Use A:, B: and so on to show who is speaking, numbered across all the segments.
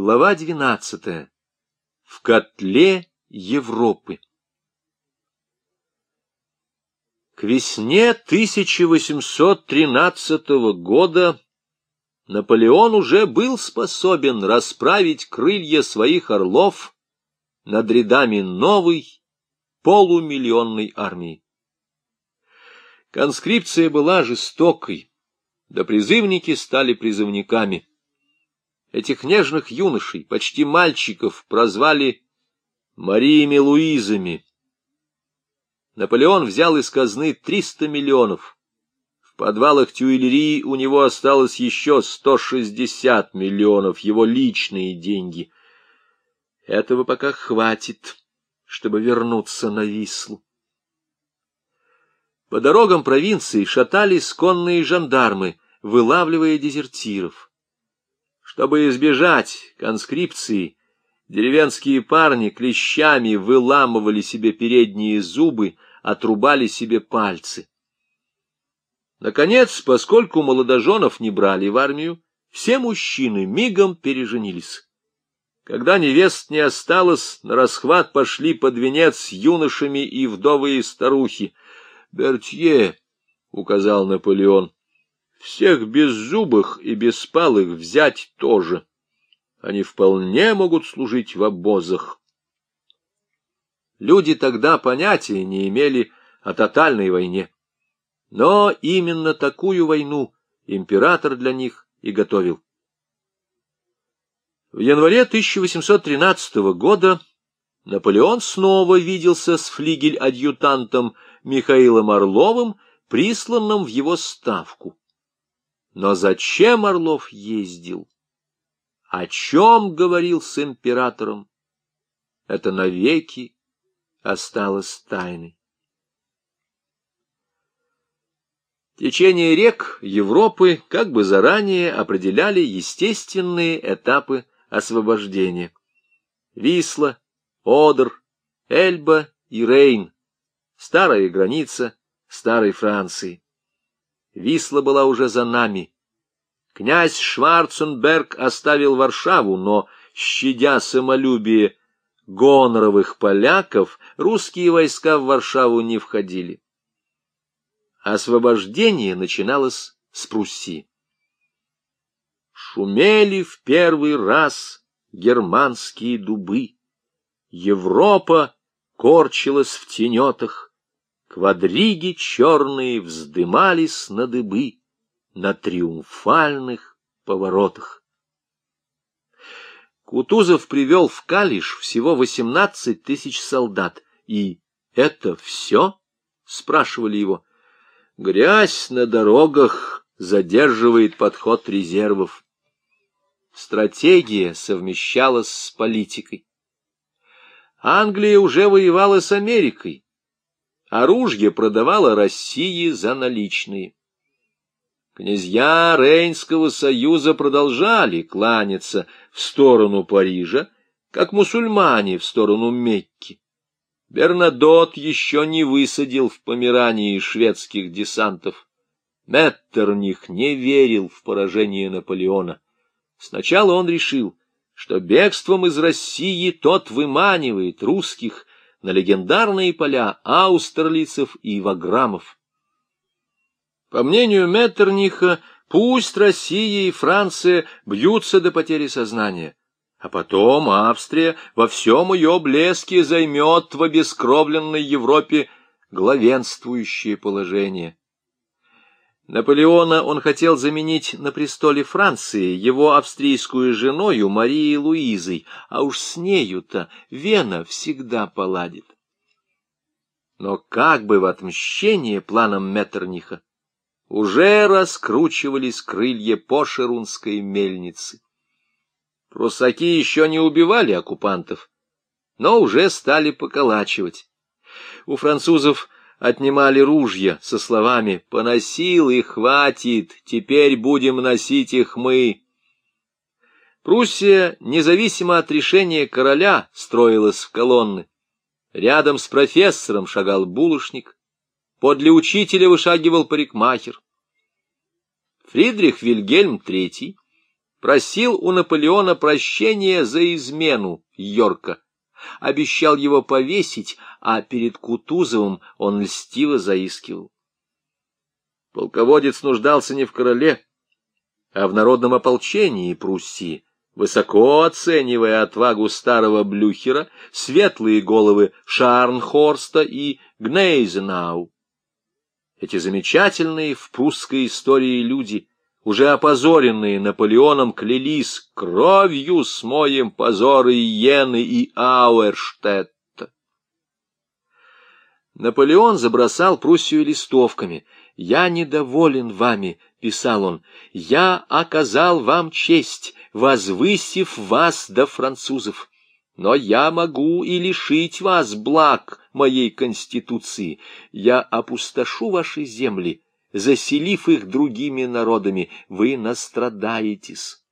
A: Глава двенадцатая. В котле Европы. К весне 1813 года Наполеон уже был способен расправить крылья своих орлов над рядами новой полумиллионной армии. Конскрипция была жестокой, да призывники стали призывниками. Этих нежных юношей, почти мальчиков, прозвали Мариями Луизами. Наполеон взял из казны 300 миллионов. В подвалах Тюильрии у него осталось еще 160 миллионов, его личные деньги. Этого пока хватит, чтобы вернуться на Вислу. По дорогам провинции шатались конные жандармы, вылавливая дезертиров. Чтобы избежать конскрипции, деревенские парни клещами выламывали себе передние зубы, отрубали себе пальцы. Наконец, поскольку молодоженов не брали в армию, все мужчины мигом переженились. Когда невест не осталось, на расхват пошли под венец юношами и вдовые старухи. «Бертье», — указал Наполеон, всех беззубых и беспалых взять тоже. Они вполне могут служить в обозах. Люди тогда понятия не имели о тотальной войне. Но именно такую войну император для них и готовил. В январе 1813 года Наполеон снова виделся с флигель-адъютантом Михаилом Орловым, присланным в его ставку. Но зачем Орлов ездил? О чем говорил с императором? Это навеки осталось тайной. Течение рек Европы как бы заранее определяли естественные этапы освобождения. Висла, Одер, Эльба и Рейн — старая граница старой Франции. Висла была уже за нами. Князь Шварценберг оставил Варшаву, но, щадя самолюбие гоноровых поляков, русские войска в Варшаву не входили. Освобождение начиналось с Пруссии. Шумели в первый раз германские дубы. Европа корчилась в тенетах, Квадриги черные вздымались на дыбы на триумфальных поворотах. Кутузов привел в Калиш всего восемнадцать тысяч солдат. И это все? — спрашивали его. Грязь на дорогах задерживает подход резервов. Стратегия совмещалась с политикой. Англия уже воевала с Америкой оружие продавала России за наличные. Князья Рейнского союза продолжали кланяться в сторону Парижа, как мусульмане в сторону Мекки. Бернадот еще не высадил в Померании шведских десантов. Меттерних не верил в поражение Наполеона. Сначала он решил, что бегством из России тот выманивает русских на легендарные поля аустерлицев и ваграмов. По мнению Меттерниха, пусть Россия и Франция бьются до потери сознания, а потом Австрия во всем ее блеске займет в обескровленной Европе главенствующее положение. Наполеона он хотел заменить на престоле Франции его австрийскую женою Марией Луизой, а уж с нею-то Вена всегда поладит. Но как бы в отмщение планам Меттерниха уже раскручивались крылья пошерунской мельницы. Прусаки еще не убивали оккупантов, но уже стали поколачивать. У французов отнимали ружья со словами «Поносил и хватит, теперь будем носить их мы». Пруссия, независимо от решения короля, строилась в колонны. Рядом с профессором шагал булочник, подле учителя вышагивал парикмахер. Фридрих Вильгельм III просил у Наполеона прощения за измену Йорка, обещал его повесить, а перед Кутузовым он льстиво заискивал. Полководец нуждался не в короле, а в народном ополчении Пруссии, высоко оценивая отвагу старого Блюхера, светлые головы Шарнхорста и Гнейзенау. Эти замечательные в прусской истории люди, уже опозоренные Наполеоном, клялись кровью смоем позоры Йены и Ауэрштетта. Наполеон забросал Пруссию листовками. «Я недоволен вами», — писал он, — «я оказал вам честь, возвысив вас до французов. Но я могу и лишить вас благ моей конституции. Я опустошу ваши земли, заселив их другими народами. Вы настрадаетесь».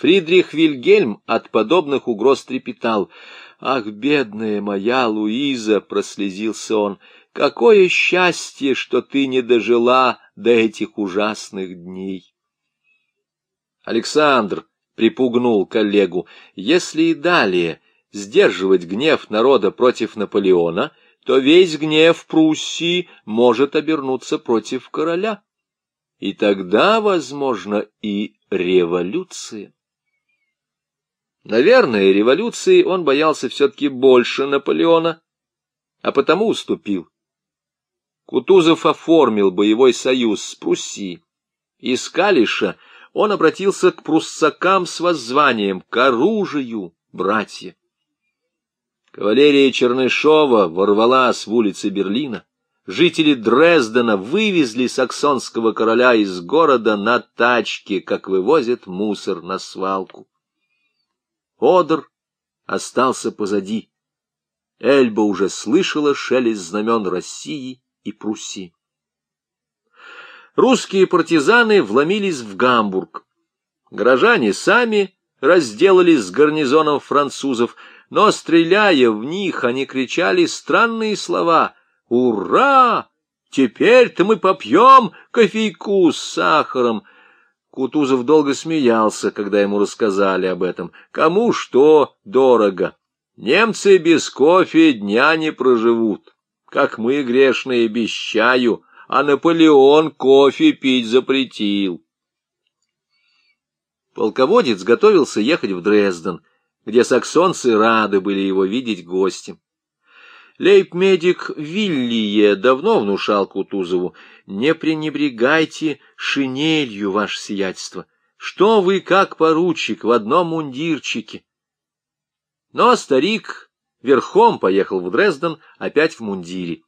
A: Фридрих Вильгельм от подобных угроз трепетал. «Ах, бедная моя Луиза!» — прослезился он. «Какое счастье, что ты не дожила до этих ужасных дней!» Александр припугнул коллегу. «Если и далее сдерживать гнев народа против Наполеона, то весь гнев Пруссии может обернуться против короля. И тогда, возможно, и революция». Наверное, революции он боялся все-таки больше Наполеона, а потому уступил. Кутузов оформил боевой союз с Пруссией. Из Калиша он обратился к пруссакам с воззванием «К оружию, братья!». Кавалерия Чернышова ворвалась в улицы Берлина. Жители Дрездена вывезли саксонского короля из города на тачке, как вывозят мусор на свалку. Одер остался позади. Эльба уже слышала шелест знамен России и Пруссии. Русские партизаны вломились в Гамбург. Горожане сами разделались с гарнизоном французов, но, стреляя в них, они кричали странные слова «Ура! Теперь-то мы попьем кофейку с сахаром!» Кутузов долго смеялся, когда ему рассказали об этом. Кому что дорого. Немцы без кофе дня не проживут, как мы, грешные, без чаю, а Наполеон кофе пить запретил. Полководец готовился ехать в Дрезден, где саксонцы рады были его видеть гостем. Лейб-медик Виллие давно внушал Кутузову, не пренебрегайте шинелью, ваше сиятельство. Что вы, как поручик, в одном мундирчике? Но старик верхом поехал в Дрезден, опять в мундире.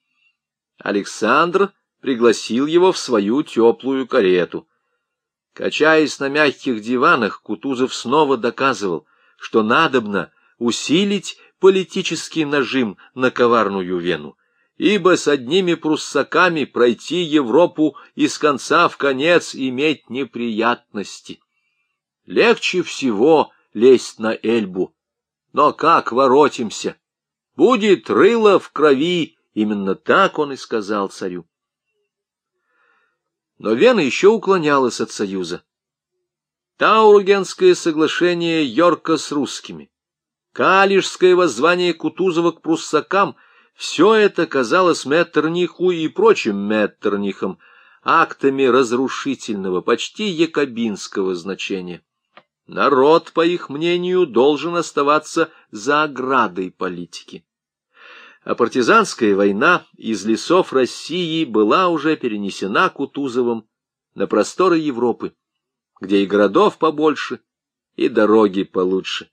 A: Александр пригласил его в свою теплую карету. Качаясь на мягких диванах, Кутузов снова доказывал, что надобно усилить политический нажим на коварную Вену, ибо с одними пруссаками пройти Европу из конца в конец иметь неприятности. Легче всего лезть на Эльбу, но как воротимся? Будет рыло в крови, именно так он и сказал царю. Но Вена еще уклонялась от союза. Таургенское соглашение Йорка с русскими, Калишское воззвание Кутузова к пруссакам — все это казалось Меттерниху и прочим Меттернихам актами разрушительного, почти якобинского значения. Народ, по их мнению, должен оставаться за оградой политики. А партизанская война из лесов России была уже перенесена Кутузовым на просторы Европы, где и городов побольше, и дороги получше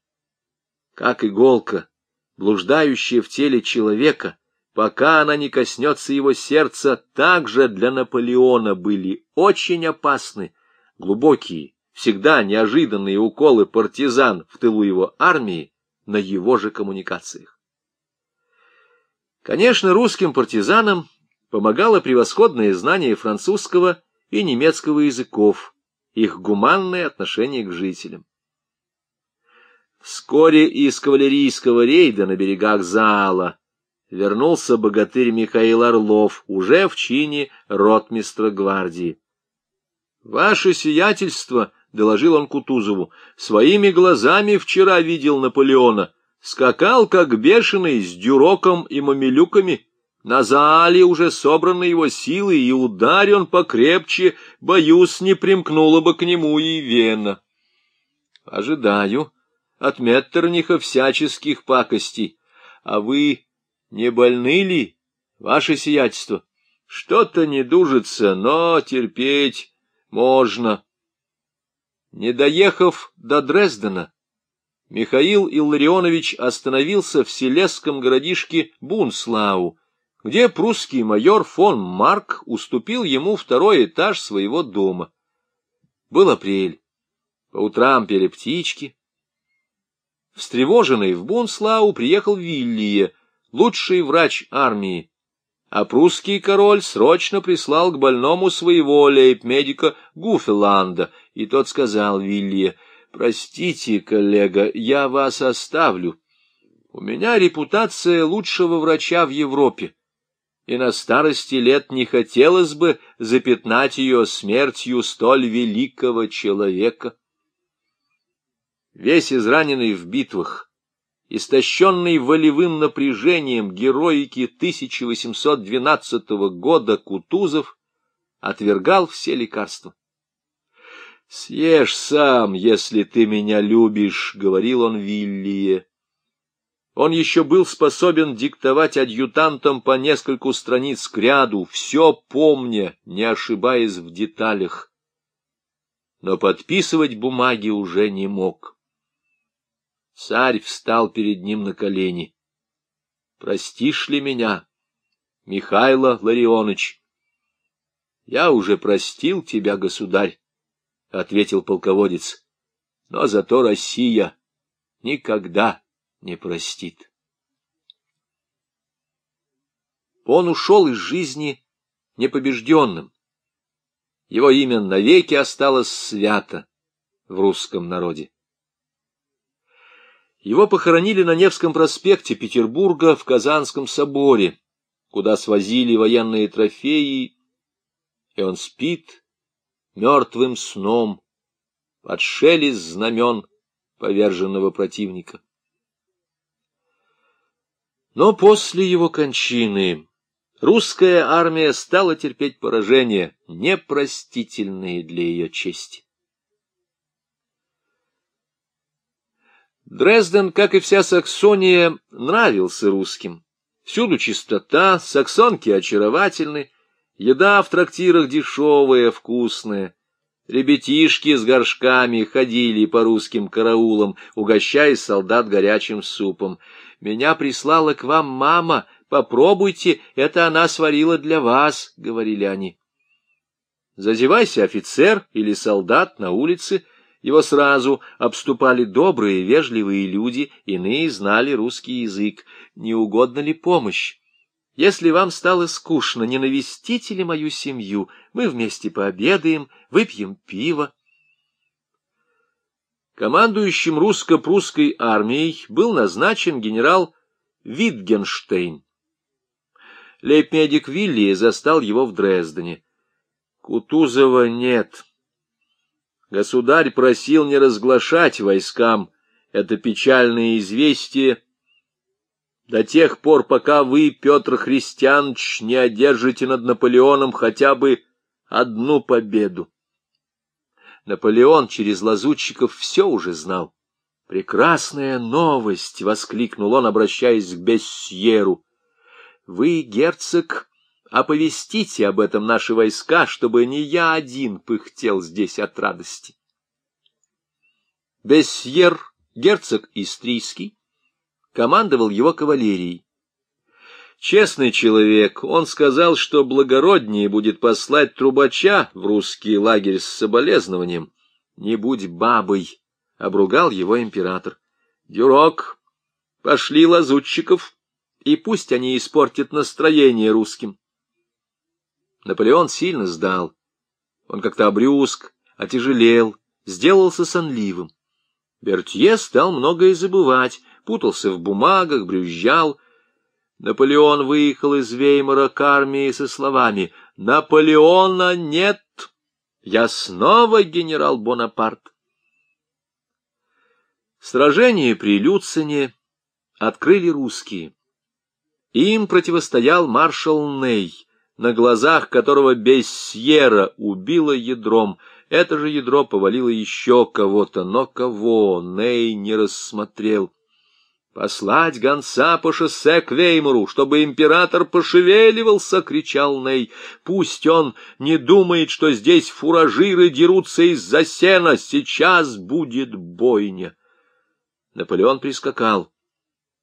A: как иголка, блуждающая в теле человека, пока она не коснется его сердца, также для Наполеона были очень опасны глубокие, всегда неожиданные уколы партизан в тылу его армии на его же коммуникациях. Конечно, русским партизанам помогало превосходное знание французского и немецкого языков, их гуманное отношение к жителям. Вскоре из кавалерийского рейда на берегах Зала вернулся богатырь Михаил Орлов, уже в чине ротмистра гвардии. — Ваше сиятельство, — доложил он Кутузову. — Своими глазами вчера видел Наполеона. Скакал, как бешеный, с дюроком и мамилюками. На зале уже собраны его силы, и ударь он покрепче, боюсь, не примкнула бы к нему и Вена. — Ожидаю от Меттерниха всяческих пакостей. А вы не больны ли, ваше сиятельство? Что-то не дужится, но терпеть можно. Не доехав до Дрездена, Михаил Илларионович остановился в селесском городишке Бунслау, где прусский майор фон Марк уступил ему второй этаж своего дома. Был апрель. По утрам пели птички. Встревоженный в Бунслау приехал Виллие, лучший врач армии, а прусский король срочно прислал к больному своего лейб-медика Гуфеланда, и тот сказал Вилье, «Простите, коллега, я вас оставлю. У меня репутация лучшего врача в Европе, и на старости лет не хотелось бы запятнать ее смертью столь великого человека». Весь израненный в битвах, истощенный волевым напряжением героики 1812 года Кутузов отвергал все лекарства. «Съешь сам, если ты меня любишь», — говорил он Виллие. Он еще был способен диктовать адъютантам по нескольку страниц к ряду, все помня, не ошибаясь в деталях. Но подписывать бумаги уже не мог. Царь встал перед ним на колени. — Простишь ли меня, Михайло Ларионыч? — Я уже простил тебя, государь, — ответил полководец, — но зато Россия никогда не простит. Он ушел из жизни непобежденным. Его имя навеки осталось свято в русском народе. Его похоронили на Невском проспекте Петербурга в Казанском соборе, куда свозили военные трофеи, и он спит мертвым сном под шелест знамен поверженного противника. Но после его кончины русская армия стала терпеть поражения, непростительные для ее чести. Дрезден, как и вся Саксония, нравился русским. Всюду чистота, саксонки очаровательны, еда в трактирах дешевая, вкусная. Ребятишки с горшками ходили по русским караулам, угощая солдат горячим супом. «Меня прислала к вам мама, попробуйте, это она сварила для вас», — говорили они. Зазевайся офицер или солдат на улице — его сразу обступали добрые, вежливые люди, иные знали русский язык. Не угодно ли помощь? Если вам стало скучно, не навестите ли мою семью? Мы вместе пообедаем, выпьем пиво. Командующим русско-прусской армией был назначен генерал Витгенштейн. Лейб-медик Вилли застал его в Дрездене. Кутузова нет. Государь просил не разглашать войскам это печальное известие до тех пор, пока вы, Петр Христианович, не одержите над Наполеоном хотя бы одну победу. Наполеон через лазутчиков все уже знал. «Прекрасная новость!» — воскликнул он, обращаясь к Бессьеру. «Вы, герцог, Оповестите об этом наши войска, чтобы не я один пыхтел здесь от радости. Бессьер, герцог Истрийский, командовал его кавалерией. Честный человек, он сказал, что благороднее будет послать трубача в русский лагерь с соболезнованием. Не будь бабой, — обругал его император. Дюрок, пошли лазутчиков, и пусть они испортят настроение русским. Наполеон сильно сдал. Он как-то обрюзг, отяжелел, сделался сонливым. Бертье стал многое забывать, путался в бумагах, брюзжал. Наполеон выехал из Веймара к армии со словами «Наполеона нет!» Я снова генерал Бонапарт. Сражение при Люцине открыли русские. Им противостоял маршал Ней, на глазах которого Бессьера убило ядром. Это же ядро повалило еще кого-то, но кого Ней не рассмотрел. «Послать гонца по шоссе к Веймуру, чтобы император пошевеливался!» — кричал Ней. «Пусть он не думает, что здесь фуражиры дерутся из-за сена. Сейчас будет бойня!» Наполеон прискакал,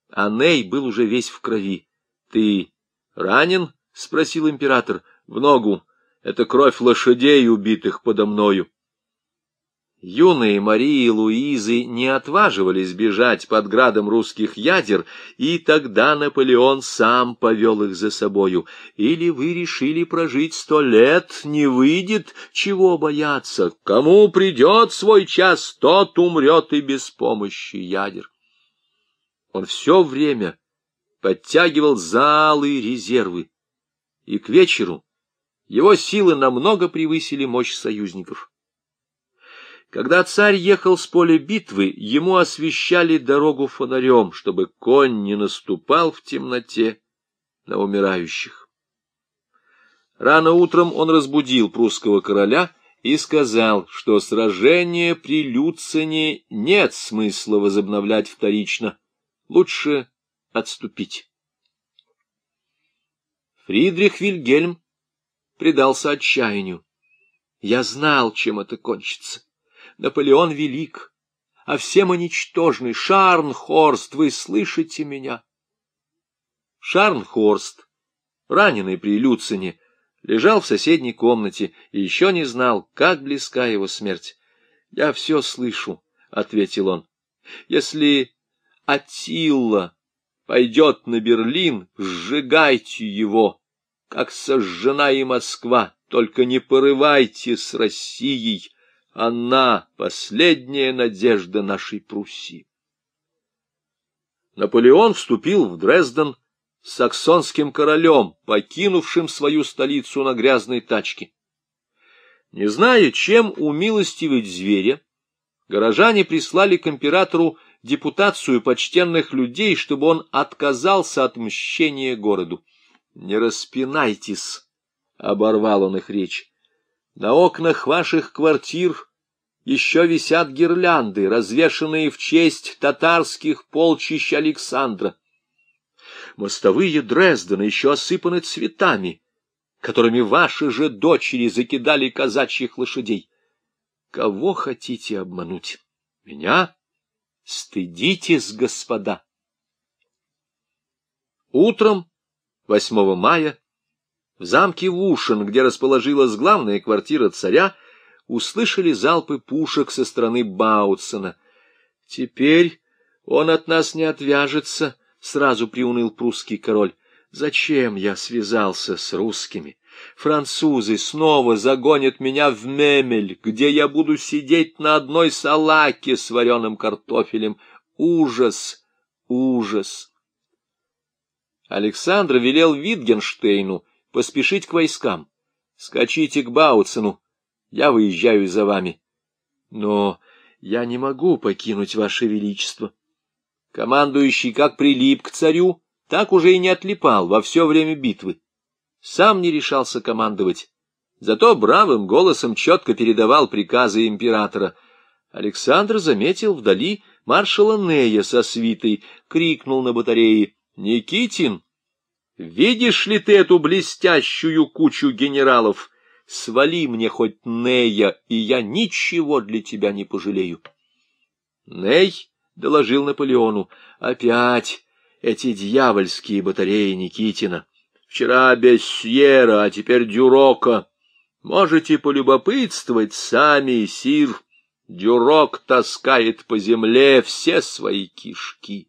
A: а Ней был уже весь в крови. — Ты ранен? — спросил император. — В ногу. Это кровь лошадей, убитых подо мною. Юные Марии и Луизы не отваживались бежать под градом русских ядер, и тогда Наполеон сам повел их за собою. Или вы решили прожить сто лет, не выйдет, чего бояться. Кому придет свой час, тот умрет и без помощи ядер. Он все время подтягивал залы резервы, и к вечеру его силы намного превысили мощь союзников. Когда царь ехал с поля битвы, ему освещали дорогу фонарем, чтобы конь не наступал в темноте на умирающих. Рано утром он разбудил прусского короля и сказал, что сражение при Люцине нет смысла возобновлять вторично, лучше отступить. Фридрих Вильгельм предался отчаянию. Я знал, чем это кончится. Наполеон велик, а все мы ничтожны. Шарнхорст, вы слышите меня? Шарнхорст, раненый при Люцине, лежал в соседней комнате и еще не знал, как близка его смерть. — Я все слышу, — ответил он. — Если Атилла пойдет на Берлин, сжигайте его, как сожжена и Москва, только не порывайте с Россией, она — последняя надежда нашей Пруссии. Наполеон вступил в Дрезден с саксонским королем, покинувшим свою столицу на грязной тачке. Не зная, чем умилостивить зверя, горожане прислали к императору депутацию почтенных людей, чтобы он отказался от мщения городу. — Не распинайтесь, — оборвал он их речь. На окнах ваших квартир еще висят гирлянды, развешанные в честь татарских полчищ Александра. Мостовые Дрездена еще осыпаны цветами, которыми ваши же дочери закидали казачьих лошадей. Кого хотите обмануть? Меня? Стыдитесь, господа! Утром 8 мая в замке Вушин, где расположилась главная квартира царя, услышали залпы пушек со стороны Баутсона. «Теперь он от нас не отвяжется», — сразу приуныл прусский король. «Зачем я связался с русскими? Французы снова загонят меня в Мемель, где я буду сидеть на одной салаке с вареным картофелем. Ужас! Ужас!» Александр велел Витгенштейну поспешить к войскам. «Скачите к Бауцену, я выезжаю за вами. Но я не могу покинуть ваше величество. Командующий как прилип к царю, так уже и не отлипал во все время битвы. Сам не решался командовать, зато бравым голосом четко передавал приказы императора. Александр заметил вдали маршала Нея со свитой, крикнул на батарее «Никитин, видишь ли ты эту блестящую кучу генералов?» свали мне хоть Нея, и я ничего для тебя не пожалею. Ней доложил Наполеону. Опять эти дьявольские батареи Никитина. Вчера Бессьера, а теперь Дюрока. Можете полюбопытствовать сами, сир. Дюрок таскает по земле все свои кишки.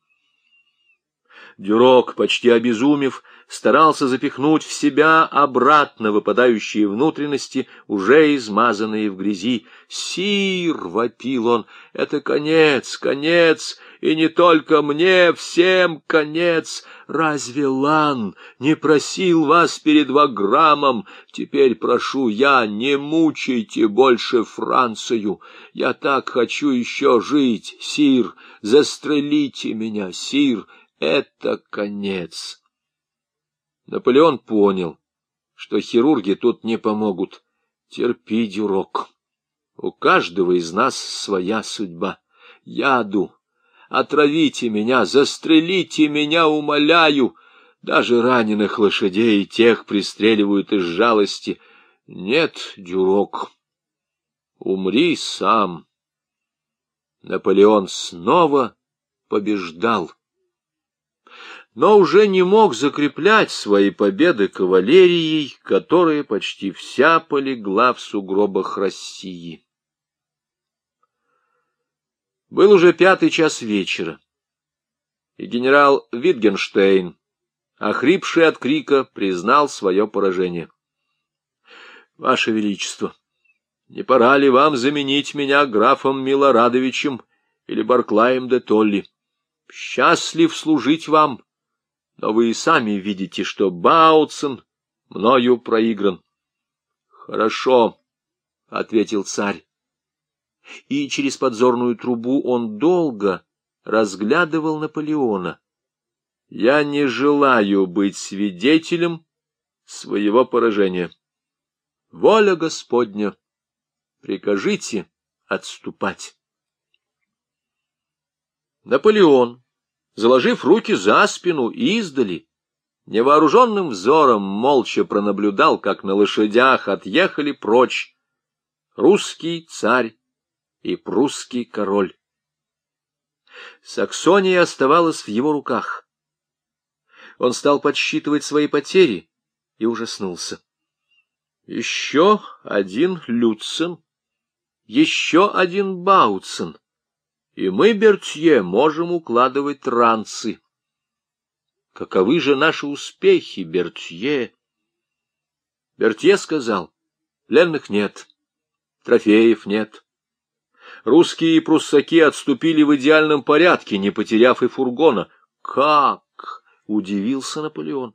A: Дюрок, почти обезумев, старался запихнуть в себя обратно выпадающие внутренности, уже измазанные в грязи. «Сир!» — вопил он. «Это конец, конец! и не только мне, всем конец. Разве Лан не просил вас перед Ваграмом? Теперь прошу я, не мучайте больше Францию. Я так хочу еще жить, сир, застрелите меня, сир, это конец. Наполеон понял, что хирурги тут не помогут. Терпи, дюрок. У каждого из нас своя судьба. Яду. Отравите меня, застрелите меня, умоляю. Даже раненых лошадей тех пристреливают из жалости. Нет, дюрок, умри сам. Наполеон снова побеждал но уже не мог закреплять свои победы кавалерией, которая почти вся полегла в сугробах России. Был уже пятый час вечера, и генерал Витгенштейн, охрипший от крика, признал свое поражение. — Ваше Величество, не пора ли вам заменить меня графом Милорадовичем или Барклаем де Толли? Счастлив служить вам! — но вы и сами видите, что Бауцен мною проигран. — Хорошо, — ответил царь. И через подзорную трубу он долго разглядывал Наполеона. — Я не желаю быть свидетелем своего поражения. Воля Господня, прикажите отступать. Наполеон заложив руки за спину, издали, невооруженным взором молча пронаблюдал, как на лошадях отъехали прочь русский царь и прусский король. Саксония оставалась в его руках. Он стал подсчитывать свои потери и ужаснулся. Еще один Люцен, еще один Бауцен — и мы, Бертье, можем укладывать трансы. Каковы же наши успехи, Бертье? Бертье сказал, пленных нет, трофеев нет. Русские и пруссаки отступили в идеальном порядке, не потеряв и фургона. Как? — удивился Наполеон.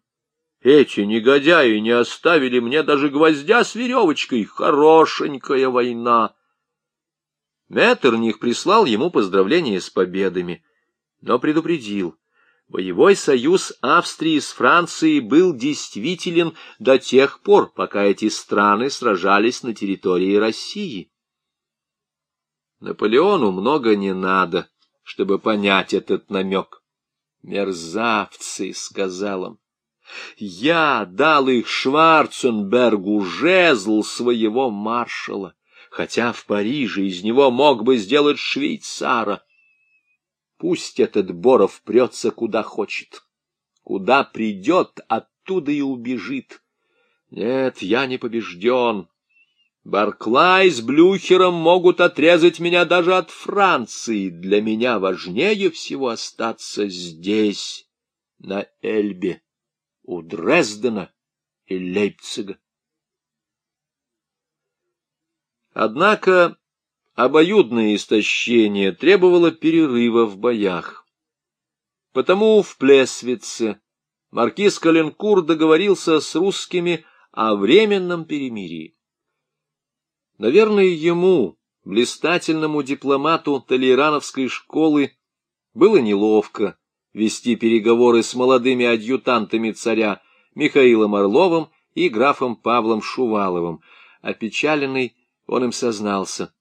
A: Эти негодяи не оставили мне даже гвоздя с веревочкой. Хорошенькая война. Меттерних прислал ему поздравления с победами, но предупредил, боевой союз Австрии с Францией был действителен до тех пор, пока эти страны сражались на территории России. Наполеону много не надо, чтобы понять этот намек. «Мерзавцы», — сказал он, — «я дал их Шварценбергу жезл своего маршала» хотя в Париже из него мог бы сделать швейцара. Пусть этот Боров прется куда хочет. Куда придет, оттуда и убежит. Нет, я не побежден. Барклай с Блюхером могут отрезать меня даже от Франции. Для меня важнее всего остаться здесь, на Эльбе, у Дрездена и Лейпцига. Однако обоюдное истощение требовало перерыва в боях. Потому в Плесвице маркиз Каленкур договорился с русскими о временном перемирии. Наверное, ему, блистательному дипломату Толерановской школы, было неловко вести переговоры с молодыми адъютантами царя Михаилом Орловым и графом Павлом Шуваловым, опечаленный он им сознался.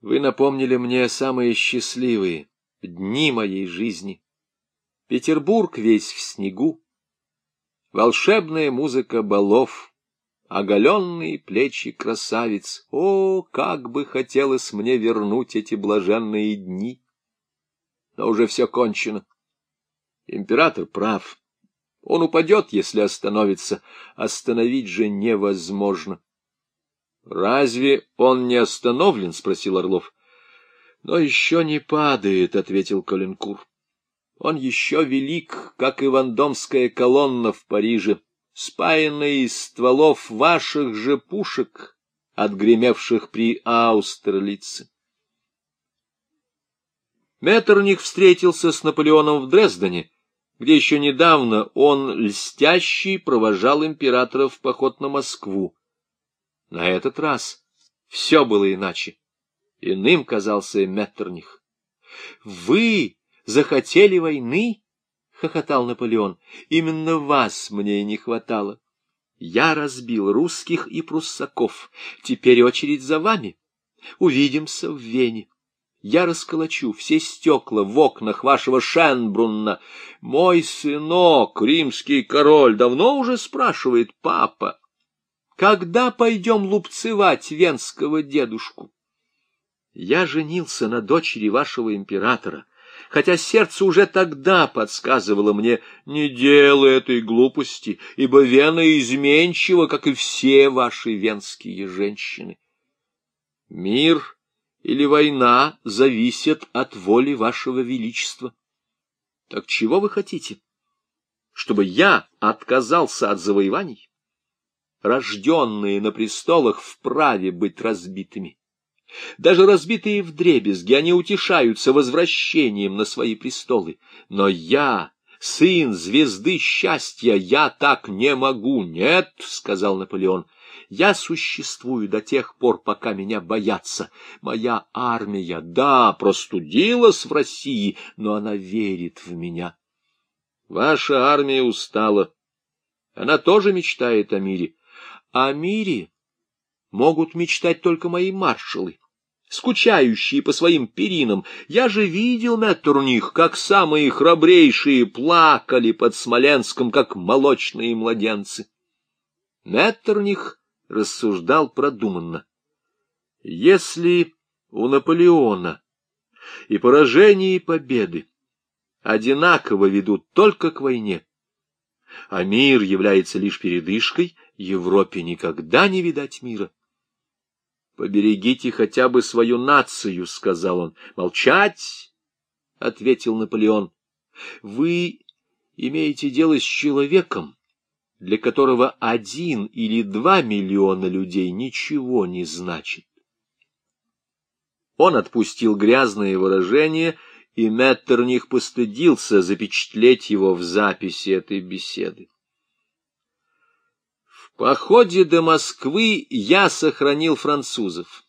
A: Вы напомнили мне самые счастливые дни моей жизни. Петербург весь в снегу, волшебная музыка балов, оголенные плечи красавиц. О, как бы хотелось мне вернуть эти блаженные дни! Но уже все кончено. Император прав. Он упадет, если остановится. Остановить же невозможно. — Разве он не остановлен? — спросил Орлов. — Но еще не падает, — ответил Коленкур. — Он еще велик, как и вандомская колонна в Париже, спаянная из стволов ваших же пушек, отгремевших при Аустерлице. Меттерних встретился с Наполеоном в Дрездене, где еще недавно он, льстящий, провожал императора в поход на Москву. На этот раз все было иначе. Иным казался Меттерних. — Вы захотели войны? — хохотал Наполеон. — Именно вас мне и не хватало. Я разбил русских и пруссаков. Теперь очередь за вами. Увидимся в Вене. Я расколочу все стекла в окнах вашего Шенбрунна. Мой сынок, римский король, давно уже спрашивает папа, когда пойдем лупцевать венского дедушку? Я женился на дочери вашего императора, хотя сердце уже тогда подсказывало мне, не делай этой глупости, ибо Вена изменчива, как и все ваши венские женщины. Мир или война зависят от воли вашего величества. Так чего вы хотите? Чтобы я отказался от завоеваний? Рожденные на престолах вправе быть разбитыми. Даже разбитые вдребезги, они утешаются возвращением на свои престолы. Но я, сын звезды счастья, я так не могу. Нет, — сказал Наполеон, — я существую до тех пор, пока меня боятся. Моя армия, да, простудилась в России, но она верит в меня. Ваша армия устала. Она тоже мечтает о мире. О мире могут мечтать только мои маршалы скучающие по своим перинам. Я же видел, Меттерних, как самые храбрейшие плакали под Смоленском, как молочные младенцы. Меттерних рассуждал продуманно. Если у Наполеона и поражение, и победы одинаково ведут только к войне, а мир является лишь передышкой, Европе никогда не видать мира. «Поберегите хотя бы свою нацию», — сказал он. «Молчать!» — ответил Наполеон. «Вы имеете дело с человеком, для которого один или два миллиона людей ничего не значит. Он отпустил грязные выражения, и Меттерних постыдился запечатлеть его в записи этой беседы. Походе до Москвы я сохранил французов.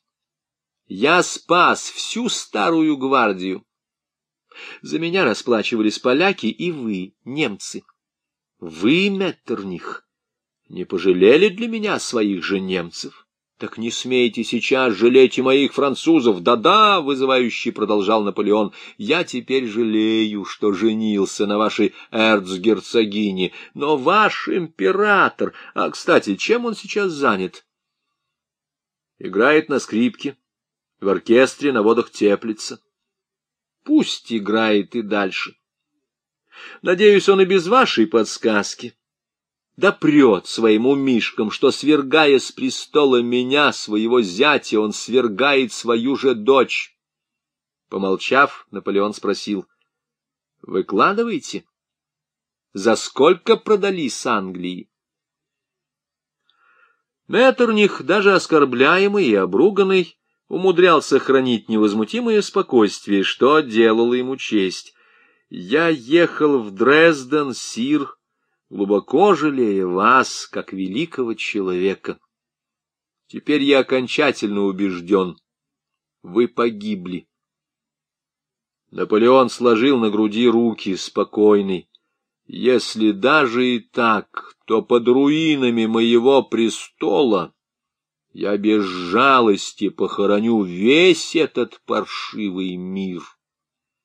A: Я спас всю старую гвардию. За меня расплачивались поляки и вы, немцы. Вы, Меттерних, не пожалели для меня своих же немцев? Так не смейте сейчас жалеть и моих французов. Да-да, вызывающий продолжал Наполеон, я теперь жалею, что женился на вашей эрцгерцогине. Но ваш император... А, кстати, чем он сейчас занят? Играет на скрипке, в оркестре на водах теплится. Пусть играет и дальше. Надеюсь, он и без вашей подсказки допрет своим умишкам, что, свергая с престола меня, своего зятя, он свергает свою же дочь. Помолчав, Наполеон спросил, — Выкладываете? За сколько продали с Англии? Меттерних, даже оскорбляемый и обруганный, умудрялся хранить невозмутимое спокойствие, что делало ему честь. Я ехал в Дрезден, Сир, глубоко жалея вас, как великого человека. Теперь я окончательно убежден, вы погибли. Наполеон сложил на груди руки, спокойный. Если даже и так, то под руинами моего престола я без жалости похороню весь этот паршивый мир.